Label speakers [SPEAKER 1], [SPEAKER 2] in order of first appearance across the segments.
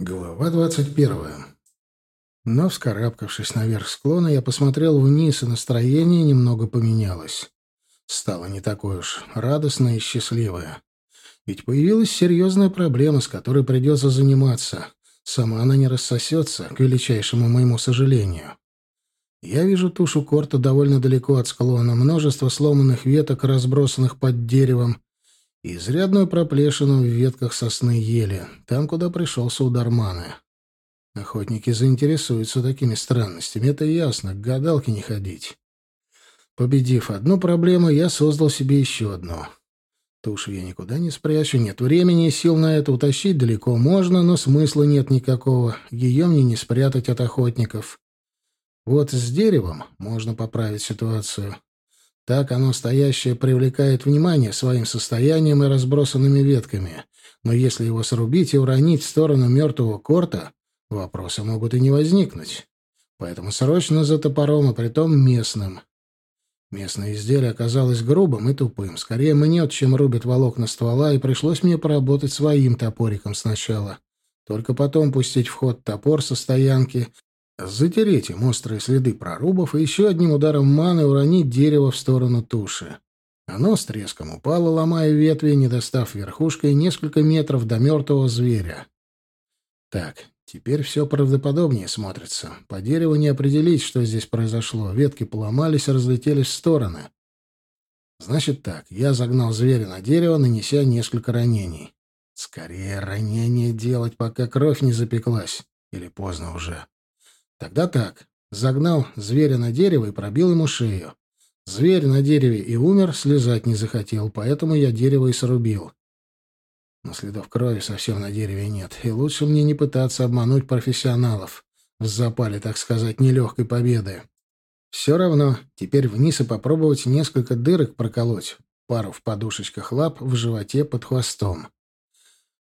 [SPEAKER 1] Глава двадцать первая. Но, вскарабкавшись наверх склона, я посмотрел вниз, и настроение немного поменялось. Стало не такое уж радостное и счастливое. Ведь появилась серьезная проблема, с которой придется заниматься. Сама она не рассосется, к величайшему моему сожалению. Я вижу тушу корта довольно далеко от склона, множество сломанных веток, разбросанных под деревом, и изрядную проплешину в ветках сосны ели, там, куда пришелся удар маны. Охотники заинтересуются такими странностями, это ясно, к гадалке не ходить. Победив одну проблему, я создал себе еще одну. Тушу я никуда не спрячу, нет времени и сил на это утащить далеко можно, но смысла нет никакого, ее мне не спрятать от охотников. Вот с деревом можно поправить ситуацию. Так оно стоящее привлекает внимание своим состоянием и разбросанными ветками. Но если его срубить и уронить в сторону мертвого корта, вопросы могут и не возникнуть. Поэтому срочно за топором, а притом местным. Местное изделие оказалось грубым и тупым. Скорее мнет, чем рубит волокна ствола, и пришлось мне поработать своим топориком сначала. Только потом пустить в ход топор со стоянки, затереть им острые следы прорубов и еще одним ударом маны уронить дерево в сторону туши. Оно с треском упало, ломая ветви, не достав верхушкой несколько метров до мертвого зверя. Так, Теперь все правдоподобнее смотрится. По дереву не определить, что здесь произошло. Ветки поломались разлетелись в стороны. Значит так, я загнал зверя на дерево, нанеся несколько ранений. Скорее ранение делать, пока кровь не запеклась. Или поздно уже. Тогда так. Загнал зверя на дерево и пробил ему шею. Зверь на дереве и умер, слезать не захотел, поэтому я дерево и срубил. Но следов крови совсем на дереве нет, и лучше мне не пытаться обмануть профессионалов в запале, так сказать, нелегкой победы. Все равно, теперь вниз и попробовать несколько дырок проколоть, пару в подушечках лап, в животе, под хвостом.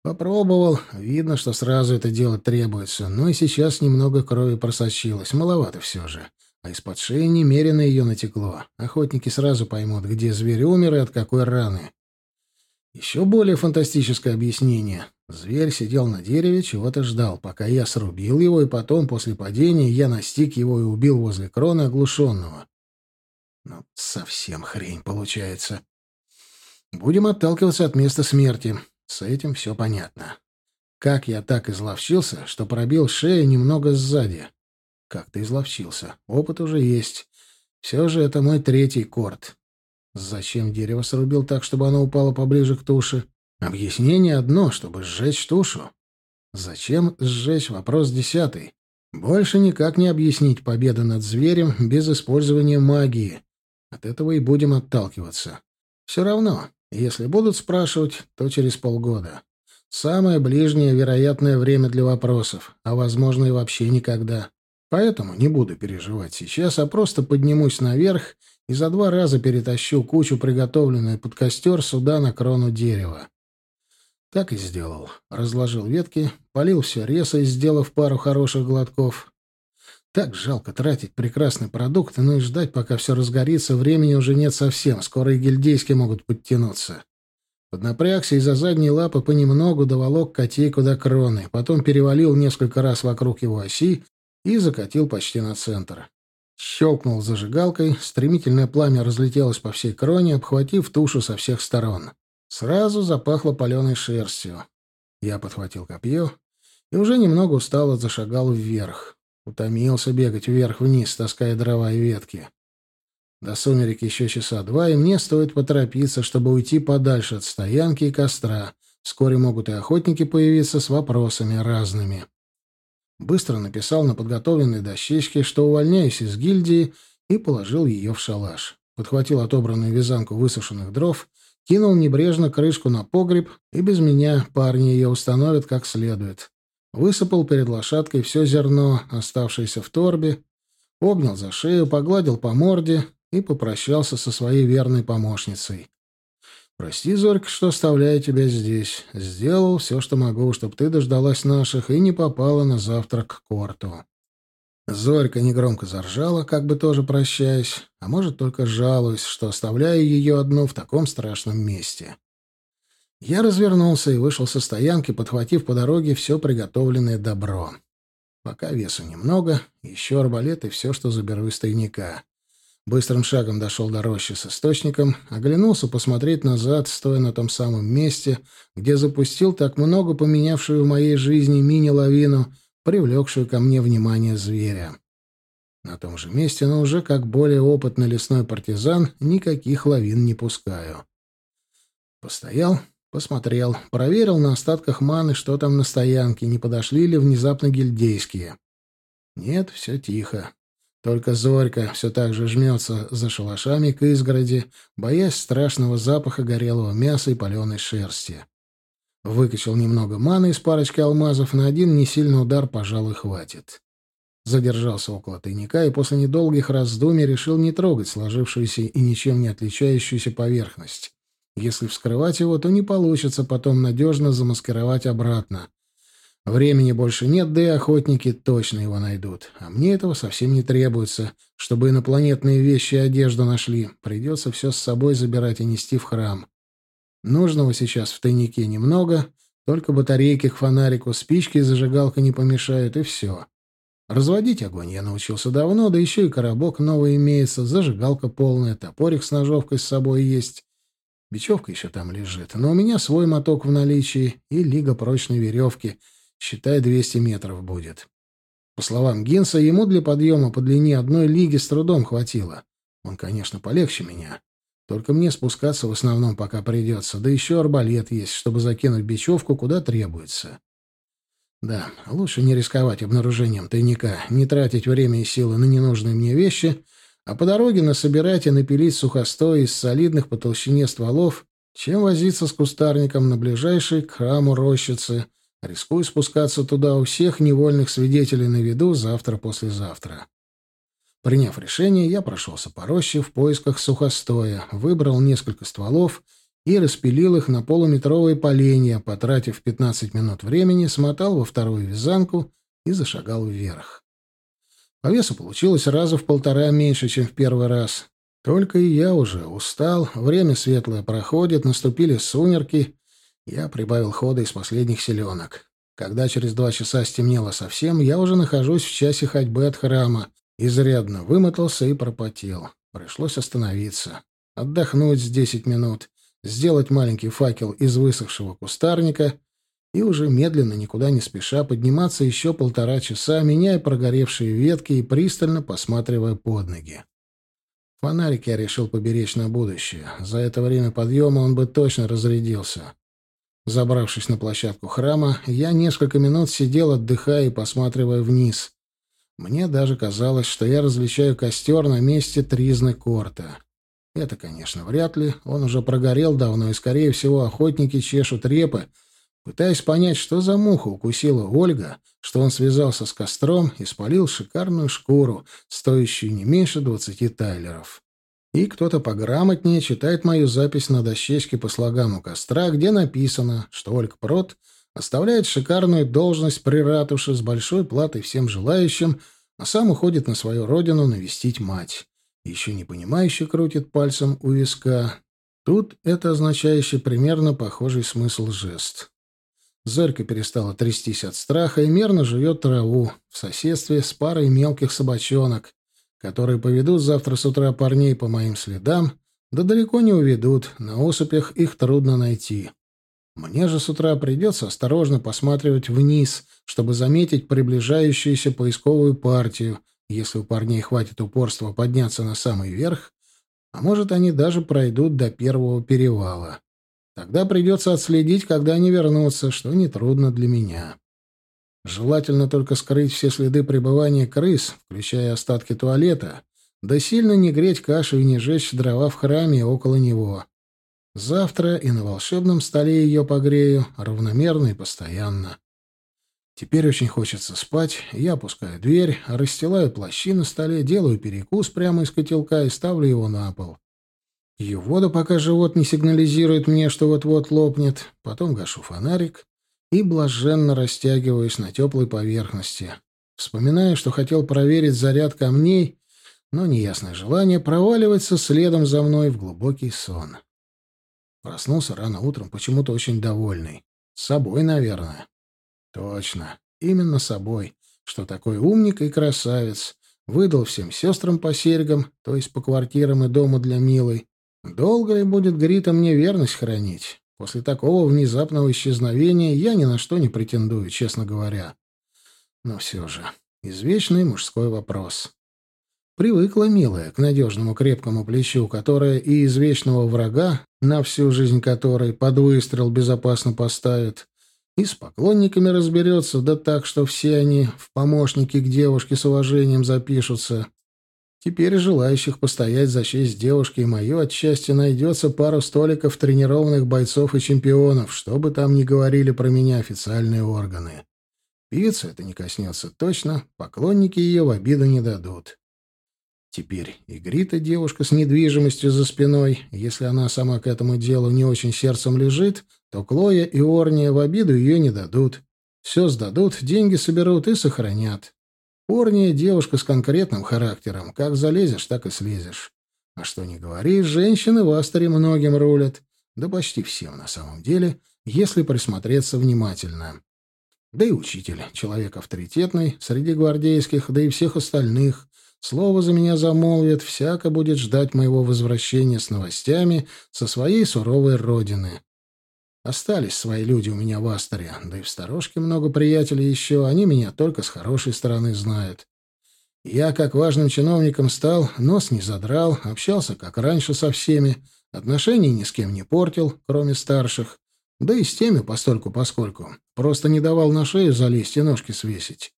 [SPEAKER 1] Попробовал, видно, что сразу это делать требуется, но и сейчас немного крови просочилось, маловато все же. А из-под шеи немерено ее натекло. Охотники сразу поймут, где зверь умер и от какой раны. Еще более фантастическое объяснение. Зверь сидел на дереве, чего-то ждал, пока я срубил его, и потом, после падения, я настиг его и убил возле кроны оглушенного. Ну, совсем хрень получается. Будем отталкиваться от места смерти. С этим все понятно. Как я так изловчился, что пробил шею немного сзади? Как ты изловчился? Опыт уже есть. Все же это мой третий корт. Зачем дерево срубил так, чтобы оно упало поближе к туше? Объяснение одно, чтобы сжечь тушу. Зачем сжечь? Вопрос десятый. Больше никак не объяснить победу над зверем без использования магии. От этого и будем отталкиваться. Все равно, если будут спрашивать, то через полгода. Самое ближнее вероятное время для вопросов, а, возможно, и вообще никогда. Поэтому не буду переживать сейчас, а просто поднимусь наверх и за два раза перетащу кучу, приготовленную под костер, сюда на крону дерева. Так и сделал. Разложил ветки, полил все ресой, сделав пару хороших глотков. Так жалко тратить прекрасный продукт, но и ждать, пока все разгорится, времени уже нет совсем, скоро и гильдейские могут подтянуться. Поднапрягся и за задние лапы понемногу доволок котейку до кроны, потом перевалил несколько раз вокруг его оси и закатил почти на центр. Щелкнул зажигалкой, стремительное пламя разлетелось по всей кроне, обхватив тушу со всех сторон. Сразу запахло паленой шерстью. Я подхватил копье и уже немного устало зашагал вверх. Утомился бегать вверх-вниз, таская дрова и ветки. До сумерек еще часа два, и мне стоит поторопиться, чтобы уйти подальше от стоянки и костра. Вскоре могут и охотники появиться с вопросами разными. Быстро написал на подготовленной дощечке, что увольняюсь из гильдии, и положил ее в шалаш. Подхватил отобранную вязанку высушенных дров, кинул небрежно крышку на погреб, и без меня парни ее установят как следует. Высыпал перед лошадкой все зерно, оставшееся в торбе, обнял за шею, погладил по морде и попрощался со своей верной помощницей. Прости, Зорька, что оставляю тебя здесь. Сделал все, что могу, чтобы ты дождалась наших и не попала на завтрак к корту. Зорька негромко заржала, как бы тоже прощаясь, а может, только жалуясь, что оставляю ее одну в таком страшном месте. Я развернулся и вышел со стоянки, подхватив по дороге все приготовленное добро. Пока весу немного, еще арбалет и все, что заберу из тайника. Быстрым шагом дошел до рощи с источником, оглянулся посмотреть назад, стоя на том самом месте, где запустил так много поменявшую в моей жизни мини-лавину, привлекшую ко мне внимание зверя. На том же месте, но уже как более опытный лесной партизан, никаких лавин не пускаю. Постоял, посмотрел, проверил на остатках маны, что там на стоянке, не подошли ли внезапно гильдейские. Нет, все тихо. Только Зорька все так же жмется за шалашами к изгороди, боясь страшного запаха горелого мяса и паленой шерсти. Выкачал немного маны из парочки алмазов, на один несильный удар, пожалуй, хватит. Задержался около тайника и после недолгих раздумий решил не трогать сложившуюся и ничем не отличающуюся поверхность. Если вскрывать его, то не получится потом надежно замаскировать обратно. Времени больше нет, да и охотники точно его найдут. А мне этого совсем не требуется, чтобы инопланетные вещи и одежду нашли. Придется все с собой забирать и нести в храм. Нужного сейчас в тайнике немного, только батарейки к фонарику, спички и зажигалка не помешают, и все. Разводить огонь я научился давно, да еще и коробок новый имеется, зажигалка полная, топорик с ножовкой с собой есть. Бечевка еще там лежит, но у меня свой моток в наличии и лига прочной веревки — Считай, 200 метров будет. По словам Гинса, ему для подъема по длине одной лиги с трудом хватило. Он, конечно, полегче меня. Только мне спускаться в основном пока придется. Да еще арбалет есть, чтобы закинуть бечевку куда требуется. Да, лучше не рисковать обнаружением тайника, не тратить время и силы на ненужные мне вещи, а по дороге насобирать и напилить сухостой из солидных по толщине стволов, чем возиться с кустарником на ближайшей к храму рощицы — Рискую спускаться туда у всех невольных свидетелей на виду завтра-послезавтра. Приняв решение, я прошелся по роще в поисках сухостоя, выбрал несколько стволов и распилил их на полуметровые поленья, потратив 15 минут времени, смотал во вторую вязанку и зашагал вверх. По весу получилось раза в полтора меньше, чем в первый раз. Только и я уже устал, время светлое проходит, наступили сумерки, я прибавил хода из последних селенок. Когда через два часа стемнело совсем, я уже нахожусь в часе ходьбы от храма. Изрядно вымотался и пропотел. Пришлось остановиться. Отдохнуть с десять минут, сделать маленький факел из высохшего кустарника и уже медленно, никуда не спеша, подниматься еще полтора часа, меняя прогоревшие ветки и пристально посматривая под ноги. Фонарик я решил поберечь на будущее. За это время подъема он бы точно разрядился. Забравшись на площадку храма, я несколько минут сидел, отдыхая и посматривая вниз. Мне даже казалось, что я различаю костер на месте тризны корта. Это, конечно, вряд ли. Он уже прогорел давно, и, скорее всего, охотники чешут репы, пытаясь понять, что за муха укусила Ольга, что он связался с костром и спалил шикарную шкуру, стоящую не меньше двадцати тайлеров. И кто-то пограмотнее читает мою запись на дощечке по слогам у костра, где написано, что Ольг Прот оставляет шикарную должность при ратуше с большой платой всем желающим, а сам уходит на свою родину навестить мать. Еще не понимающий крутит пальцем у виска. Тут это означающий примерно похожий смысл жест. Зорька перестала трястись от страха и мерно жует траву в соседстве с парой мелких собачонок, которые поведут завтра с утра парней по моим следам, да далеко не уведут, на осыпях их трудно найти. Мне же с утра придется осторожно посматривать вниз, чтобы заметить приближающуюся поисковую партию, если у парней хватит упорства подняться на самый верх, а может, они даже пройдут до первого перевала. Тогда придется отследить, когда они вернутся, что нетрудно для меня. Желательно только скрыть все следы пребывания крыс, включая остатки туалета, да сильно не греть кашу и не жечь дрова в храме около него. Завтра и на волшебном столе ее погрею, равномерно и постоянно. Теперь очень хочется спать, я опускаю дверь, расстилаю плащи на столе, делаю перекус прямо из котелка и ставлю его на пол. Пью воду, пока живот не сигнализирует мне, что вот-вот лопнет, потом гашу фонарик и блаженно растягиваюсь на теплой поверхности. Вспоминаю, что хотел проверить заряд камней, но неясное желание проваливается следом за мной в глубокий сон. Проснулся рано утром, почему-то очень довольный. С собой, наверное. Точно. Именно собой. Что такой умник и красавец. Выдал всем сестрам по серьгам, то есть по квартирам и дому для милой. Долго ли будет Грита мне верность хранить? После такого внезапного исчезновения я ни на что не претендую, честно говоря. Но все же, извечный мужской вопрос. Привыкла, милая, к надежному крепкому плечу, которое и извечного врага, на всю жизнь которой под выстрел безопасно поставит, и с поклонниками разберется, да так, что все они в помощники к девушке с уважением запишутся. Теперь желающих постоять за честь девушки и мою отчасти найдется пару столиков тренированных бойцов и чемпионов, что бы там ни говорили про меня официальные органы. Певицу это не коснется точно, поклонники ее в обиду не дадут. Теперь и Грита девушка с недвижимостью за спиной. Если она сама к этому делу не очень сердцем лежит, то Клоя и Орния в обиду ее не дадут. Все сдадут, деньги соберут и сохранят. Орния девушка с конкретным характером. Как залезешь, так и слезешь. А что не говори, женщины в Астере многим рулят. Да почти всем на самом деле, если присмотреться внимательно. Да и учитель, человек авторитетный, среди гвардейских, да и всех остальных. Слово за меня замолвит, всяко будет ждать моего возвращения с новостями со своей суровой родины. Остались свои люди у меня в Астере, да и в сторожке много приятелей еще, они меня только с хорошей стороны знают. Я, как важным чиновником стал, нос не задрал, общался, как раньше, со всеми, отношений ни с кем не портил, кроме старших, да и с теми постольку-поскольку, просто не давал на шею залезть и ножки свесить.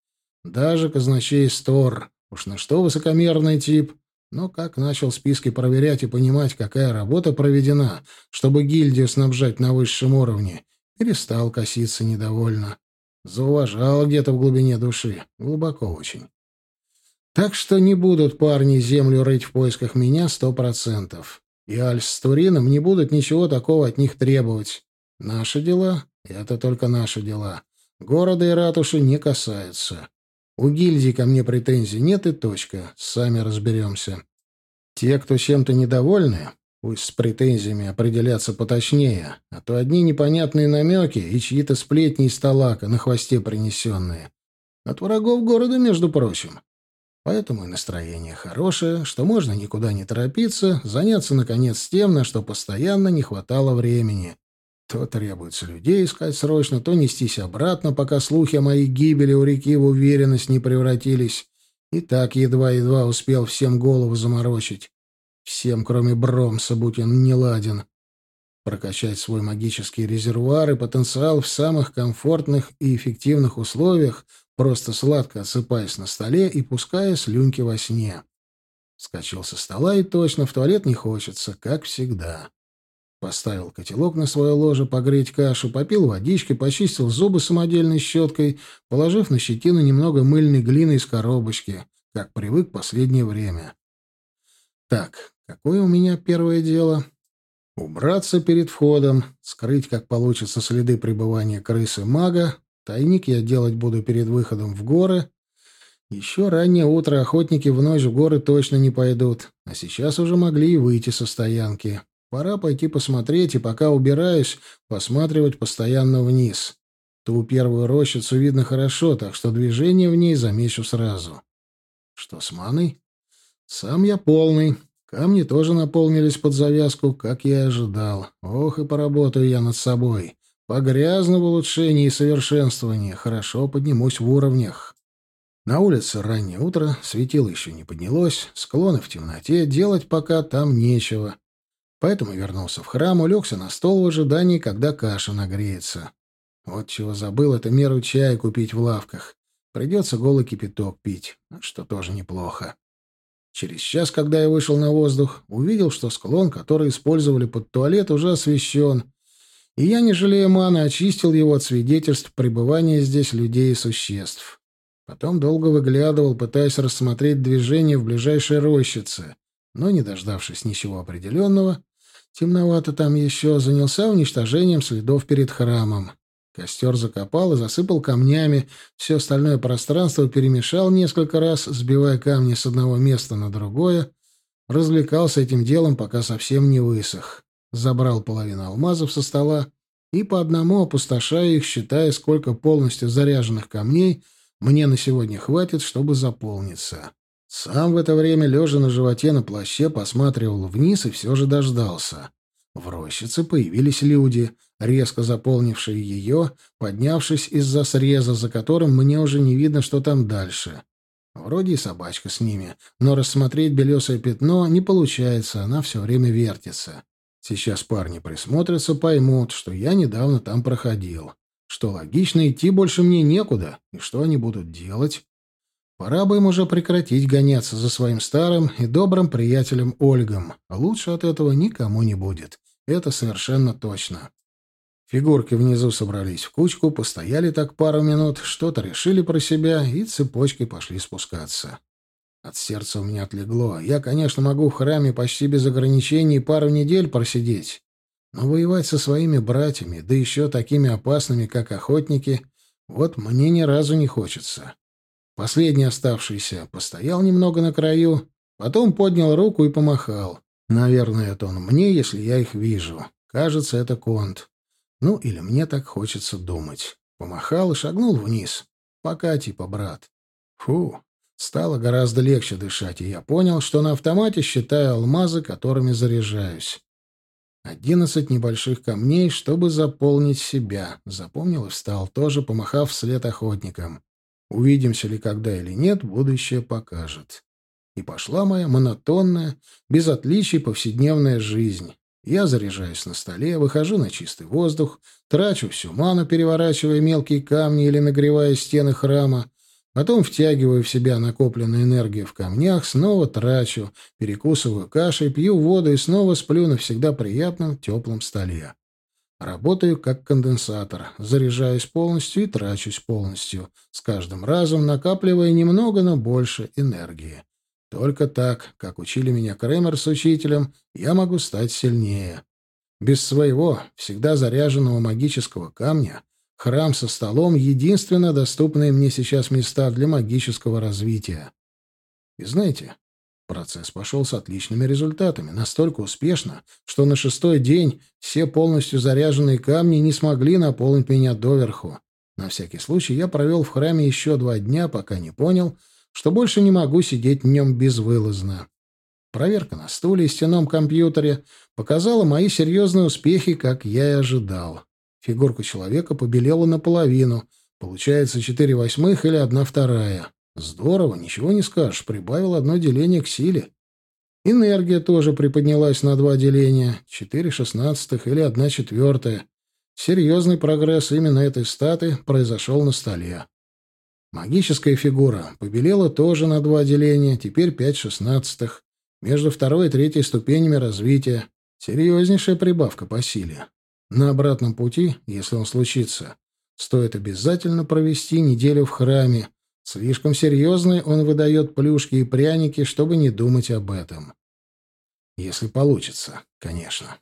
[SPEAKER 1] Даже казначей Стор, Уж на что высокомерный тип. Но как начал списки проверять и понимать, какая работа проведена, чтобы гильдию снабжать на высшем уровне, перестал коситься недовольно. Зауважал где-то в глубине души. Глубоко очень. Так что не будут парни землю рыть в поисках меня сто процентов. И Альс с Турином не будут ничего такого от них требовать. Наши дела — это только наши дела. Города и ратуши не касаются. У гильдии ко мне претензий нет и точка. Сами разберемся. Те, кто чем-то недовольны, пусть с претензиями определятся поточнее, а то одни непонятные намеки и чьи-то сплетни из талака на хвосте принесенные. От врагов города, между прочим. Поэтому и настроение хорошее, что можно никуда не торопиться, заняться, наконец, тем, на что постоянно не хватало времени. То требуется людей искать срочно, то нестись обратно, пока слухи о моей гибели у реки в уверенность не превратились. И так едва-едва успел всем голову заморочить. Всем, кроме Бромса, будь он неладен. Прокачать свой магический резервуар и потенциал в самых комфортных и эффективных условиях, просто сладко отсыпаясь на столе и пуская слюнки во сне. Скачал со стола и точно в туалет не хочется, как всегда. Поставил котелок на свое ложе погреть кашу, попил водички, почистил зубы самодельной щеткой, положив на щетину немного мыльной глины из коробочки, как привык последнее время. Так, какое у меня первое дело? Убраться перед входом, скрыть, как получится, следы пребывания крысы-мага. Тайник я делать буду перед выходом в горы. Еще раннее утро охотники в ночь в горы точно не пойдут, а сейчас уже могли и выйти со стоянки. Пора пойти посмотреть, и пока убираюсь, посматривать постоянно вниз. Ту первую рощицу видно хорошо, так что движение в ней замечу сразу. Что с маной? Сам я полный. Камни тоже наполнились под завязку, как я и ожидал. Ох, и поработаю я над собой. Погрязну в улучшении и совершенствовании. Хорошо поднимусь в уровнях. На улице раннее утро, светило еще не поднялось, склоны в темноте, делать пока там нечего. Поэтому вернулся в храм, улегся на стол в ожидании, когда каша нагреется. Вот чего забыл, это меру чая купить в лавках. Придется голый кипяток пить, что тоже неплохо. Через час, когда я вышел на воздух, увидел, что склон, который использовали под туалет, уже освещен, и я, не жалея маны, очистил его от свидетельств пребывания здесь людей и существ. Потом долго выглядывал, пытаясь рассмотреть движение в ближайшей рощице, но, не дождавшись ничего определенного, Темновато там еще, занялся уничтожением следов перед храмом. Костер закопал и засыпал камнями, все остальное пространство перемешал несколько раз, сбивая камни с одного места на другое, развлекался этим делом, пока совсем не высох. забрал половину алмазов со стола и по одному опустошая их, считая, сколько полностью заряженных камней мне на сегодня хватит, чтобы заполниться. Сам в это время, лежа на животе на плаще, посматривал вниз и все же дождался. В рощице появились люди, резко заполнившие ее, поднявшись из-за среза, за которым мне уже не видно, что там дальше. Вроде и собачка с ними, но рассмотреть белесое пятно не получается, она все время вертится. Сейчас парни присмотрятся, поймут, что я недавно там проходил. Что логично, идти больше мне некуда. И что они будут делать? Пора бы им уже прекратить гоняться за своим старым и добрым приятелем Ольгом. Лучше от этого никому не будет. Это совершенно точно. Фигурки внизу собрались в кучку, постояли так пару минут, что-то решили про себя и цепочкой пошли спускаться. От сердца у меня отлегло. Я, конечно, могу в храме почти без ограничений пару недель просидеть, но воевать со своими братьями, да еще такими опасными, как охотники, вот мне ни разу не хочется. Последний оставшийся постоял немного на краю, потом поднял руку и помахал. Наверное, это он мне, если я их вижу. Кажется, это Конт. Ну, или мне так хочется думать. Помахал и шагнул вниз. Пока, типа, брат. Фу, Стало гораздо легче дышать, и я понял, что на автомате считаю алмазы, которыми заряжаюсь. Одиннадцать небольших камней, чтобы заполнить себя. Запомнил и встал, тоже помахав вслед охотникам. Увидимся ли когда или нет, будущее покажет. И пошла моя монотонная, без отличий повседневная жизнь. Я заряжаюсь на столе, выхожу на чистый воздух, трачу всю ману, переворачивая мелкие камни или нагревая стены храма, Потом втягиваю в себя накопленную энергию в камнях, снова трачу, перекусываю кашей, пью воду и снова сплю на всегда приятном теплом столе. Работаю как конденсатор, заряжаюсь полностью и трачусь полностью, с каждым разом накапливая немного, но больше энергии. Только так, как учили меня Кремер с учителем, я могу стать сильнее. Без своего, всегда заряженного магического камня Храм со столом — единственно доступные мне сейчас места для магического развития. И знаете, процесс пошел с отличными результатами, настолько успешно, что на шестой день все полностью заряженные камни не смогли наполнить меня доверху. На всякий случай я провел в храме еще два дня, пока не понял, что больше не могу сидеть в нем безвылазно. Проверка на стуле и стенном компьютере показала мои серьезные успехи, как я и ожидал. Фигурка человека побелела наполовину. Получается четыре восьмых или одна вторая. Здорово, ничего не скажешь. Прибавил одно деление к силе. Энергия тоже приподнялась на два деления. Четыре шестнадцатых или одна четвертая. Серьезный прогресс именно этой статы произошел на столе. Магическая фигура побелела тоже на два деления, теперь пять шестнадцатых. Между второй и третьей ступенями развития. Серьезнейшая прибавка по силе. На обратном пути, если он случится, стоит обязательно провести неделю в храме. Слишком серьезный он выдает плюшки и пряники, чтобы не думать об этом. Если получится, конечно.